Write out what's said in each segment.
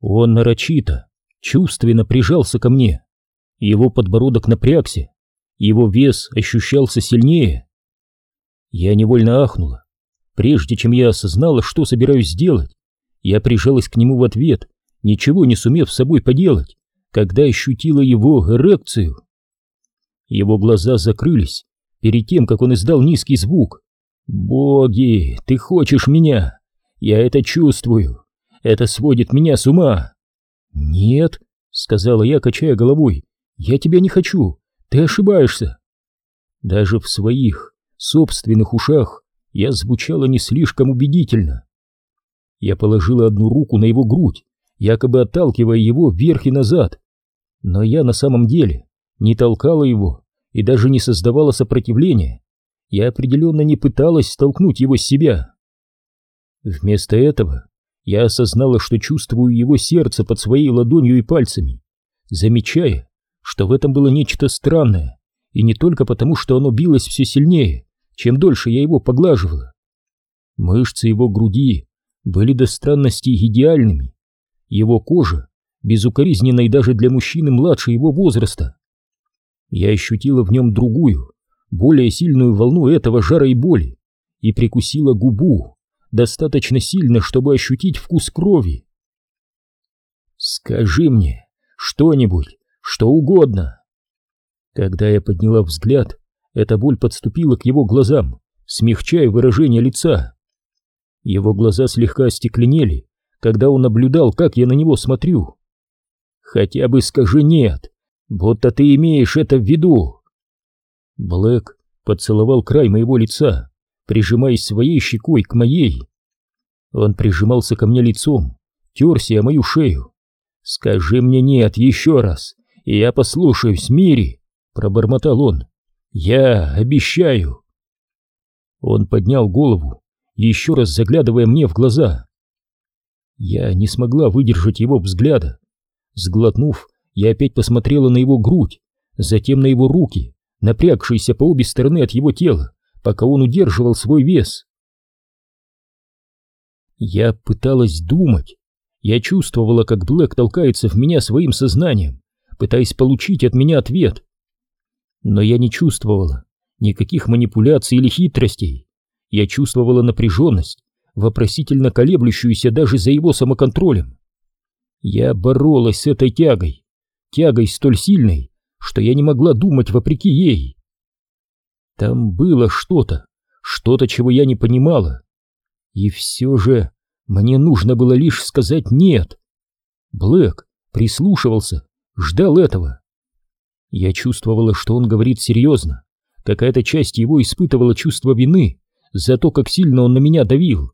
Он нарочито, чувственно прижался ко мне. Его подбородок напрягся, его вес ощущался сильнее. Я невольно ахнула. Прежде чем я осознала, что собираюсь сделать, я прижалась к нему в ответ, ничего не сумев с собой поделать, когда ощутила его эрекцию. Его глаза закрылись перед тем, как он издал низкий звук. «Боги, ты хочешь меня! Я это чувствую! Это сводит меня с ума!» «Нет», — сказала я, качая головой, — «я тебя не хочу, ты ошибаешься». Даже в своих собственных ушах я звучала не слишком убедительно. Я положила одну руку на его грудь, якобы отталкивая его вверх и назад, но я на самом деле не толкала его и даже не создавала сопротивления. Я определенно не пыталась столкнуть его с себя. Вместо этого я осознала, что чувствую его сердце под своей ладонью и пальцами, замечая, что в этом было нечто странное, и не только потому, что оно билось все сильнее, чем дольше я его поглаживала. Мышцы его груди были до странности идеальными, его кожа безукоризненной даже для мужчины младше его возраста. Я ощутила в нем другую, более сильную волну этого жара и боли и прикусила губу достаточно сильно, чтобы ощутить вкус крови. «Скажи мне что-нибудь, что угодно!» Когда я подняла взгляд, эта боль подступила к его глазам, смягчая выражение лица. Его глаза слегка остекленели, когда он наблюдал, как я на него смотрю. «Хотя бы скажи «нет», будто ты имеешь это в виду!» Блэк поцеловал край моего лица, прижимаясь своей щекой к моей. Он прижимался ко мне лицом, терся о мою шею. «Скажи мне «нет» еще раз, и я послушаюсь, Мири!» — пробормотал он. «Я обещаю!» Он поднял голову, еще раз заглядывая мне в глаза. Я не смогла выдержать его взгляда. Сглотнув, я опять посмотрела на его грудь, затем на его руки, напрягшиеся по обе стороны от его тела, пока он удерживал свой вес. Я пыталась думать. Я чувствовала, как Блэк толкается в меня своим сознанием, пытаясь получить от меня ответ. Но я не чувствовала никаких манипуляций или хитростей. Я чувствовала напряженность, вопросительно колеблющуюся даже за его самоконтролем. Я боролась с этой тягой, тягой столь сильной, что я не могла думать вопреки ей. Там было что-то, что-то, чего я не понимала. И все же мне нужно было лишь сказать «нет». Блэк прислушивался, ждал этого. Я чувствовала, что он говорит серьезно. Какая-то часть его испытывала чувство вины за то, как сильно он на меня давил.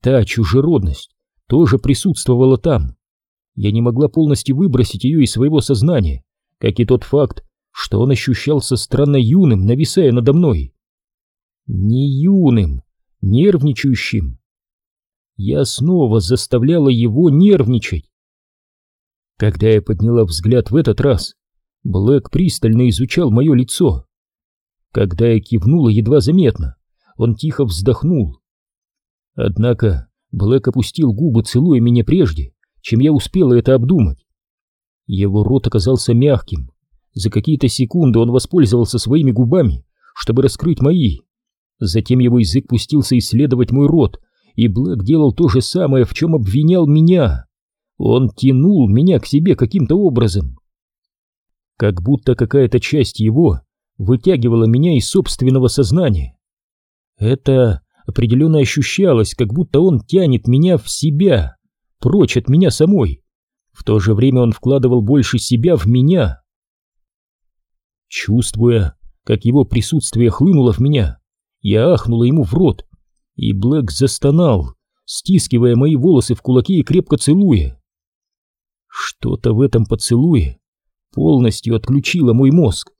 Та чужеродность тоже присутствовала там. Я не могла полностью выбросить ее из своего сознания, как и тот факт, что он ощущался странно юным, нависая надо мной. Не юным, нервничающим. Я снова заставляла его нервничать. Когда я подняла взгляд в этот раз, Блэк пристально изучал мое лицо. Когда я кивнула едва заметно, он тихо вздохнул. Однако Блэк опустил губы, целуя меня прежде, чем я успела это обдумать. Его рот оказался мягким. За какие-то секунды он воспользовался своими губами, чтобы раскрыть мои. Затем его язык пустился исследовать мой рот, и Блэк делал то же самое, в чем обвинял меня. Он тянул меня к себе каким-то образом. Как будто какая-то часть его вытягивала меня из собственного сознания. Это определенно ощущалось, как будто он тянет меня в себя, прочь от меня самой. В то же время он вкладывал больше себя в меня. Чувствуя, как его присутствие хлынуло в меня, я ахнула ему в рот, и Блэк застонал, стискивая мои волосы в кулаки и крепко целуя. Что-то в этом поцелуе полностью отключило мой мозг.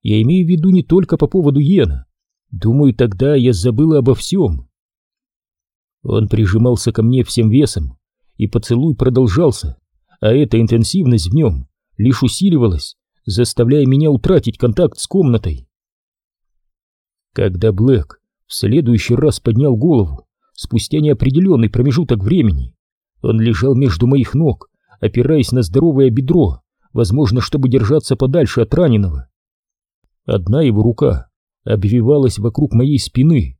Я имею в виду не только по поводу Йена, Думаю, тогда я забыла обо всем. Он прижимался ко мне всем весом, и поцелуй продолжался, а эта интенсивность в нем лишь усиливалась, заставляя меня утратить контакт с комнатой. Когда Блэк в следующий раз поднял голову, спустя неопределенный промежуток времени, Он лежал между моих ног, опираясь на здоровое бедро, возможно, чтобы держаться подальше от раненого. Одна его рука обвивалась вокруг моей спины,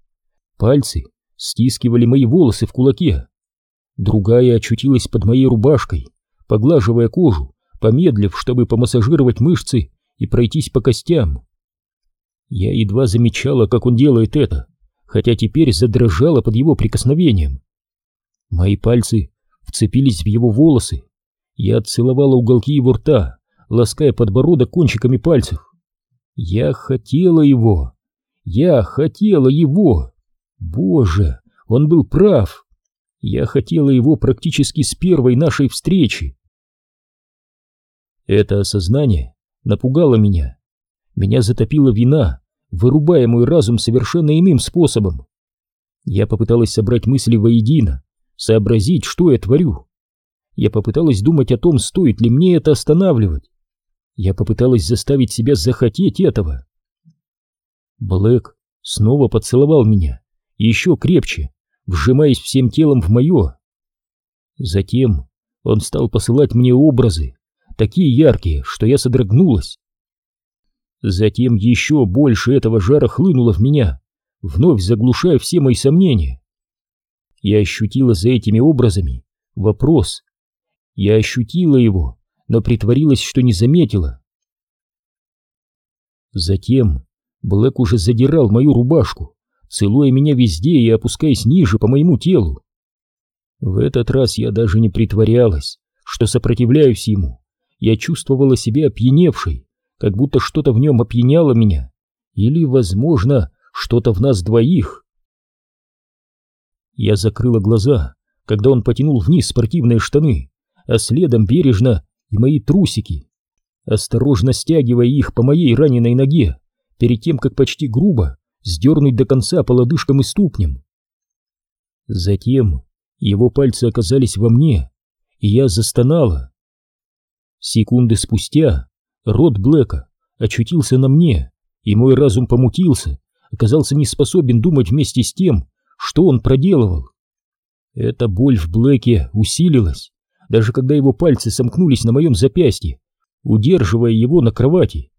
пальцы стискивали мои волосы в кулаке, другая очутилась под моей рубашкой, поглаживая кожу, помедлив, чтобы помассажировать мышцы и пройтись по костям. Я едва замечала, как он делает это, хотя теперь задрожала под его прикосновением. Мои пальцы вцепились в его волосы, я отцеловала уголки его рта, лаская подбородок кончиками пальцев. Я хотела его. Я хотела его. Боже, он был прав. Я хотела его практически с первой нашей встречи. Это осознание напугало меня. Меня затопила вина, вырубая мой разум совершенно иным способом. Я попыталась собрать мысли воедино, сообразить, что я творю. Я попыталась думать о том, стоит ли мне это останавливать. Я попыталась заставить себя захотеть этого. Блэк снова поцеловал меня, еще крепче, вжимаясь всем телом в мое. Затем он стал посылать мне образы, такие яркие, что я содрогнулась. Затем еще больше этого жара хлынуло в меня, вновь заглушая все мои сомнения. Я ощутила за этими образами вопрос, я ощутила его, но притворилась, что не заметила. Затем Блэк уже задирал мою рубашку, целуя меня везде и опускаясь ниже по моему телу. В этот раз я даже не притворялась, что сопротивляюсь ему. Я чувствовала себя опьяневшей, как будто что-то в нем опьяняло меня. Или, возможно, что-то в нас двоих. Я закрыла глаза, когда он потянул вниз спортивные штаны, а следом бережно и мои трусики, осторожно стягивая их по моей раненой ноге, перед тем, как почти грубо сдернуть до конца по лодыжкам и ступням. Затем его пальцы оказались во мне, и я застонала. Секунды спустя рот Блэка очутился на мне, и мой разум помутился, оказался не способен думать вместе с тем, что он проделывал. Эта боль в Блэке усилилась, даже когда его пальцы сомкнулись на моем запястье, удерживая его на кровати.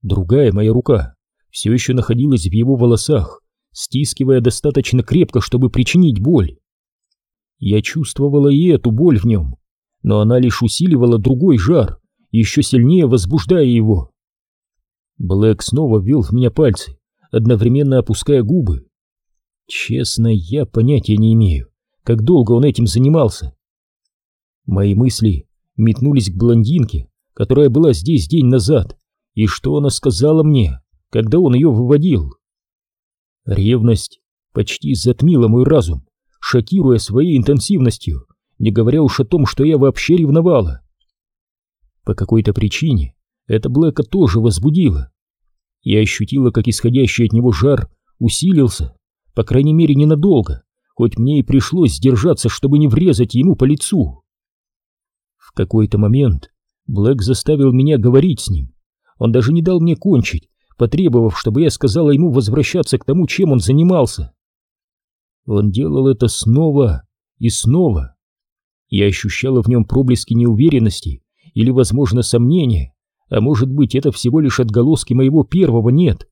Другая моя рука все еще находилась в его волосах, стискивая достаточно крепко, чтобы причинить боль. Я чувствовала и эту боль в нем, но она лишь усиливала другой жар, еще сильнее возбуждая его. Блэк снова ввел в меня пальцы, одновременно опуская губы. Честно, я понятия не имею, как долго он этим занимался. Мои мысли метнулись к блондинке, которая была здесь день назад, и что она сказала мне, когда он ее выводил. Ревность почти затмила мой разум, шокируя своей интенсивностью, не говоря уж о том, что я вообще ревновала. По какой-то причине это Блэка тоже возбудило. Я ощутила, как исходящий от него жар усилился, по крайней мере ненадолго, хоть мне и пришлось сдержаться, чтобы не врезать ему по лицу. В какой-то момент Блэк заставил меня говорить с ним. Он даже не дал мне кончить, потребовав, чтобы я сказала ему возвращаться к тому, чем он занимался. Он делал это снова и снова. Я ощущала в нем проблески неуверенности или, возможно, сомнения, а может быть, это всего лишь отголоски моего первого «нет».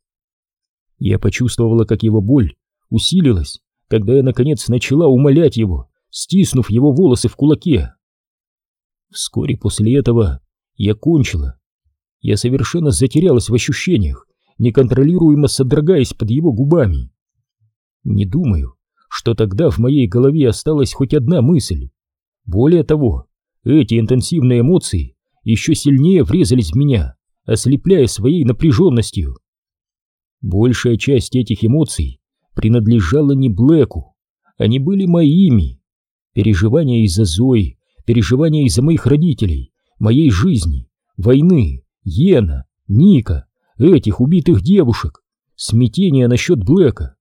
Я почувствовала, как его боль усилилась, когда я, наконец, начала умолять его, стиснув его волосы в кулаке. Вскоре после этого я кончила. Я совершенно затерялась в ощущениях, неконтролируемо содрогаясь под его губами. Не думаю, что тогда в моей голове осталась хоть одна мысль. Более того, эти интенсивные эмоции еще сильнее врезались в меня, ослепляя своей напряженностью. Большая часть этих эмоций принадлежала не Блэку, они были моими. Переживания из-за Зои, переживания из-за моих родителей, моей жизни, войны, Йена, Ника, этих убитых девушек, смятение насчет Блэка.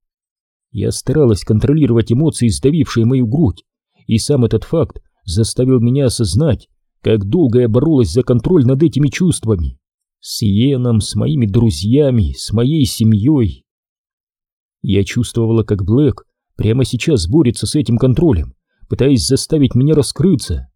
Я старалась контролировать эмоции, сдавившие мою грудь, и сам этот факт заставил меня осознать, как долго я боролась за контроль над этими чувствами. С Йеном, с моими друзьями, с моей семьей. Я чувствовала, как Блэк прямо сейчас борется с этим контролем, пытаясь заставить меня раскрыться.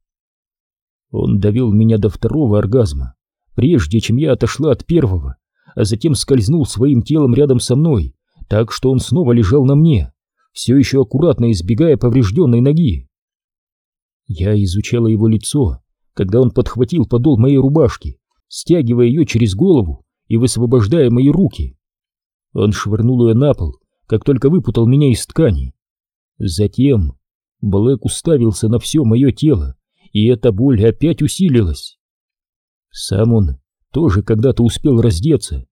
Он довел меня до второго оргазма, прежде чем я отошла от первого, а затем скользнул своим телом рядом со мной, так что он снова лежал на мне, все еще аккуратно избегая поврежденной ноги. Я изучала его лицо, когда он подхватил подол моей рубашки, стягивая ее через голову и высвобождая мои руки. Он швырнул ее на пол, как только выпутал меня из ткани. Затем Блэк уставился на все мое тело, и эта боль опять усилилась. Сам он тоже когда-то успел раздеться.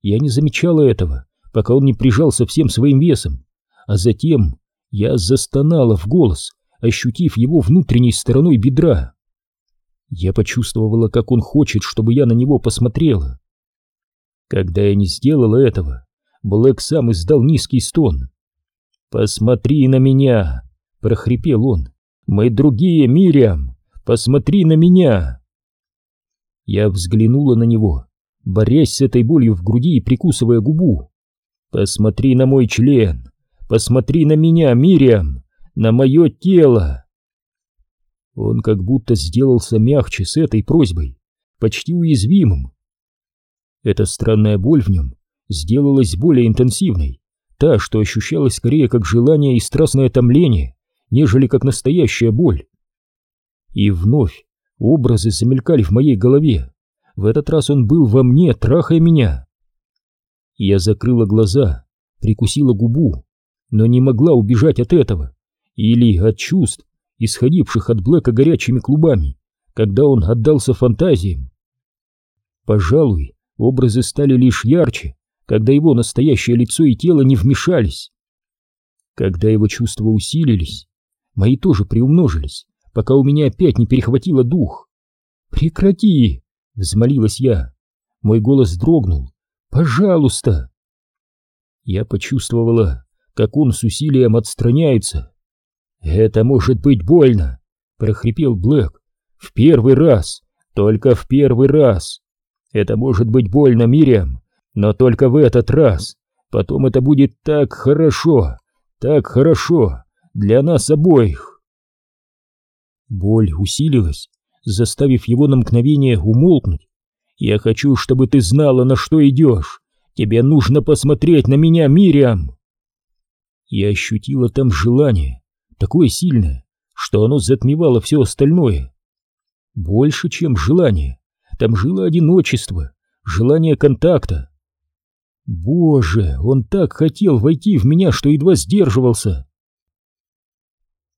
Я не замечала этого, пока он не прижался всем своим весом, а затем я застонала в голос, ощутив его внутренней стороной бедра. Я почувствовала, как он хочет, чтобы я на него посмотрела. Когда я не сделала этого, Блэк сам издал низкий стон. «Посмотри на меня!» — прохрипел он. «Мы другие, Мириам! Посмотри на меня!» Я взглянула на него, борясь с этой болью в груди и прикусывая губу. «Посмотри на мой член! Посмотри на меня, Мириам! На мое тело!» Он как будто сделался мягче с этой просьбой, почти уязвимым. Эта странная боль в нем сделалась более интенсивной, та, что ощущалась скорее как желание и страстное томление, нежели как настоящая боль. И вновь образы замелькали в моей голове. В этот раз он был во мне, трахая меня. Я закрыла глаза, прикусила губу, но не могла убежать от этого или от чувств, исходивших от Блэка горячими клубами, когда он отдался фантазиям. Пожалуй, образы стали лишь ярче, когда его настоящее лицо и тело не вмешались. Когда его чувства усилились, мои тоже приумножились, пока у меня опять не перехватило дух. «Прекрати!» — взмолилась я. Мой голос дрогнул. «Пожалуйста!» Я почувствовала, как он с усилием отстраняется. «Это может быть больно!» — прохрипел Блэк. «В первый раз! Только в первый раз! Это может быть больно, Мириам, но только в этот раз! Потом это будет так хорошо! Так хорошо! Для нас обоих!» Боль усилилась, заставив его на мгновение умолкнуть. «Я хочу, чтобы ты знала, на что идешь. Тебе нужно посмотреть на меня, Мириам!» Я ощутила там желание, такое сильное, что оно затмевало все остальное. Больше, чем желание, там жило одиночество, желание контакта. Боже, он так хотел войти в меня, что едва сдерживался.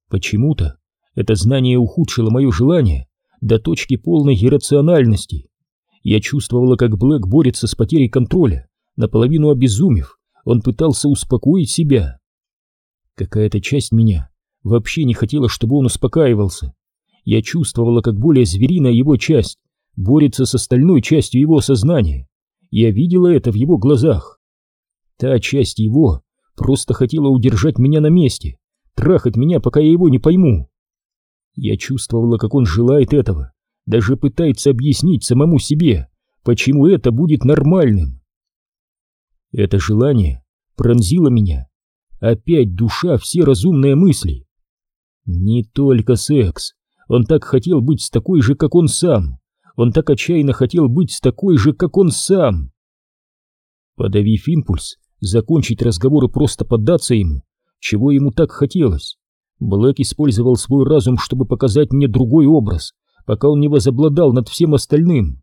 Почему-то это знание ухудшило мое желание до точки полной иррациональности. Я чувствовала, как Блэк борется с потерей контроля, наполовину обезумев, он пытался успокоить себя. Какая-то часть меня вообще не хотела, чтобы он успокаивался. Я чувствовала, как более звериная его часть борется с остальной частью его сознания. Я видела это в его глазах. Та часть его просто хотела удержать меня на месте, трахать меня, пока я его не пойму. Я чувствовала, как он желает этого, даже пытается объяснить самому себе, почему это будет нормальным. Это желание пронзило меня. Опять душа, все разумные мысли. Не только секс. Он так хотел быть с такой же, как он сам. Он так отчаянно хотел быть с такой же, как он сам. Подавив импульс, закончить разговор и просто поддаться ему, чего ему так хотелось, Блэк использовал свой разум, чтобы показать мне другой образ, пока он не возобладал над всем остальным.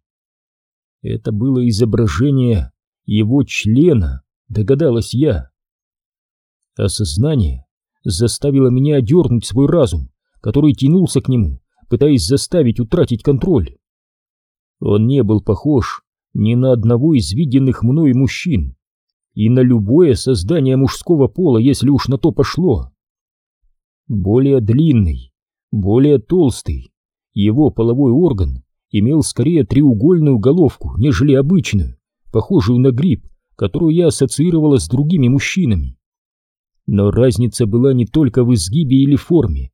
Это было изображение его члена, догадалась я. Осознание заставило меня одернуть свой разум, который тянулся к нему, пытаясь заставить утратить контроль. Он не был похож ни на одного из виденных мной мужчин, и на любое создание мужского пола, если уж на то пошло более длинный, более толстый. Его половой орган имел скорее треугольную головку, нежели обычную, похожую на гриб, которую я ассоциировала с другими мужчинами. Но разница была не только в изгибе или форме.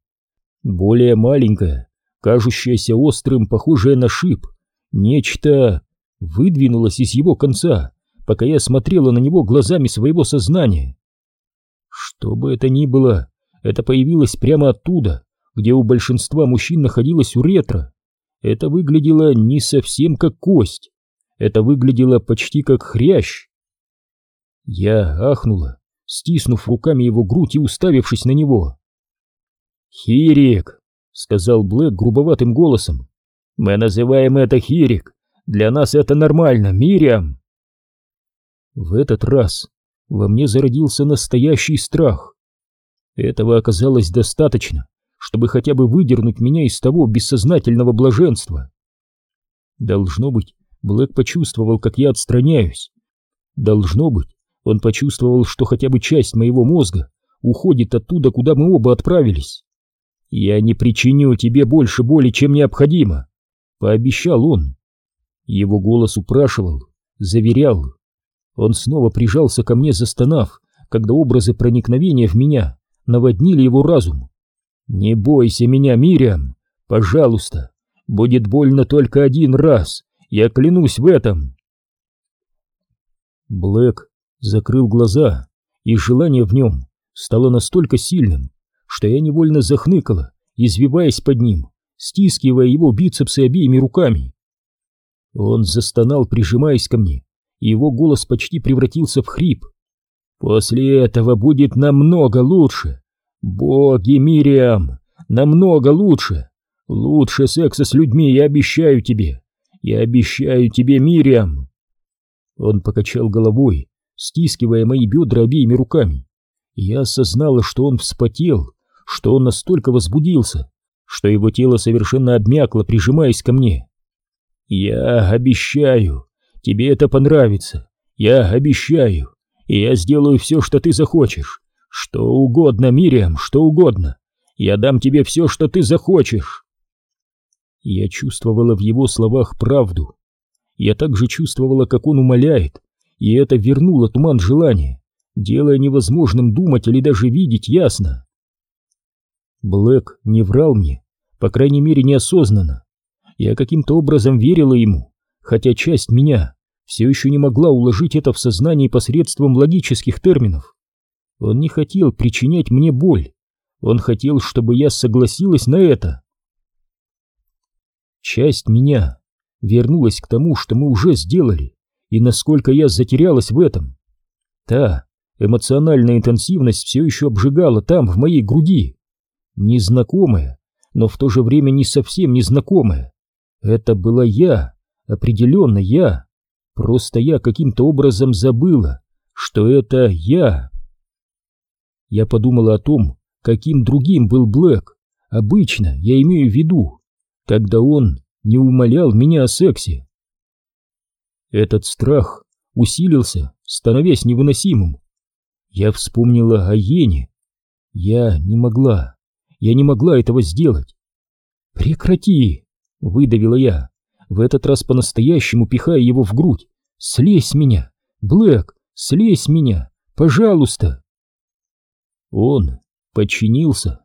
Более маленькая, кажущаяся острым, похожая на шип, нечто выдвинулось из его конца, пока я смотрела на него глазами своего сознания. Что бы это ни было, это появилось прямо оттуда, где у большинства мужчин находилась уретра. Это выглядело не совсем как кость. Это выглядело почти как хрящ. Я ахнула, стиснув руками его грудь и уставившись на него. «Хирик!» — сказал Блэк грубоватым голосом. «Мы называем это Хирик. Для нас это нормально, Мириам!» В этот раз во мне зародился настоящий страх. Этого оказалось достаточно, чтобы хотя бы выдернуть меня из того бессознательного блаженства. Должно быть, Блэк почувствовал, как я отстраняюсь. Должно быть, он почувствовал, что хотя бы часть моего мозга уходит оттуда, куда мы оба отправились. «Я не причиню тебе больше боли, чем необходимо», — пообещал он. Его голос упрашивал, заверял. Он снова прижался ко мне, застонав, когда образы проникновения в меня наводнили его разум. «Не бойся меня, Мириам, пожалуйста, будет больно только один раз, я клянусь в этом!» Блэк закрыл глаза, и желание в нем стало настолько сильным, что я невольно захныкала, извиваясь под ним, стискивая его бицепсы обеими руками. Он застонал, прижимаясь ко мне, и его голос почти превратился в хрип. «После этого будет намного лучше! Боги, Мириам, намного лучше! Лучше секса с людьми, я обещаю тебе! Я обещаю тебе, Мириам!» Он покачал головой, стискивая мои бедра обеими руками. Я осознала, что он вспотел, что он настолько возбудился, что его тело совершенно обмякло, прижимаясь ко мне. «Я обещаю, тебе это понравится, я обещаю, и я сделаю все, что ты захочешь, что угодно, Мириам, что угодно, я дам тебе все, что ты захочешь». Я чувствовала в его словах правду. Я также чувствовала, как он умоляет, и это вернуло туман желания, делая невозможным думать или даже видеть ясно. Блэк не врал мне, по крайней мере неосознанно. Я каким-то образом верила ему, хотя часть меня все еще не могла уложить это в сознание посредством логических терминов. Он не хотел причинять мне боль, он хотел, чтобы я согласилась на это. Часть меня вернулась к тому, что мы уже сделали, и насколько я затерялась в этом. Та эмоциональная интенсивность все еще обжигала там, в моей груди. Незнакомая, но в то же время не совсем незнакомая. Это была я, определенно я. Просто я каким-то образом забыла, что это я. Я подумала о том, каким другим был Блэк. Обычно я имею в виду, когда он не умолял меня о сексе. Этот страх усилился, становясь невыносимым. Я вспомнила о Йене. Я не могла, я не могла этого сделать. «Прекрати!» — выдавила я, в этот раз по-настоящему пихая его в грудь. «Слезь меня! Блэк, слезь меня! Пожалуйста!» Он подчинился.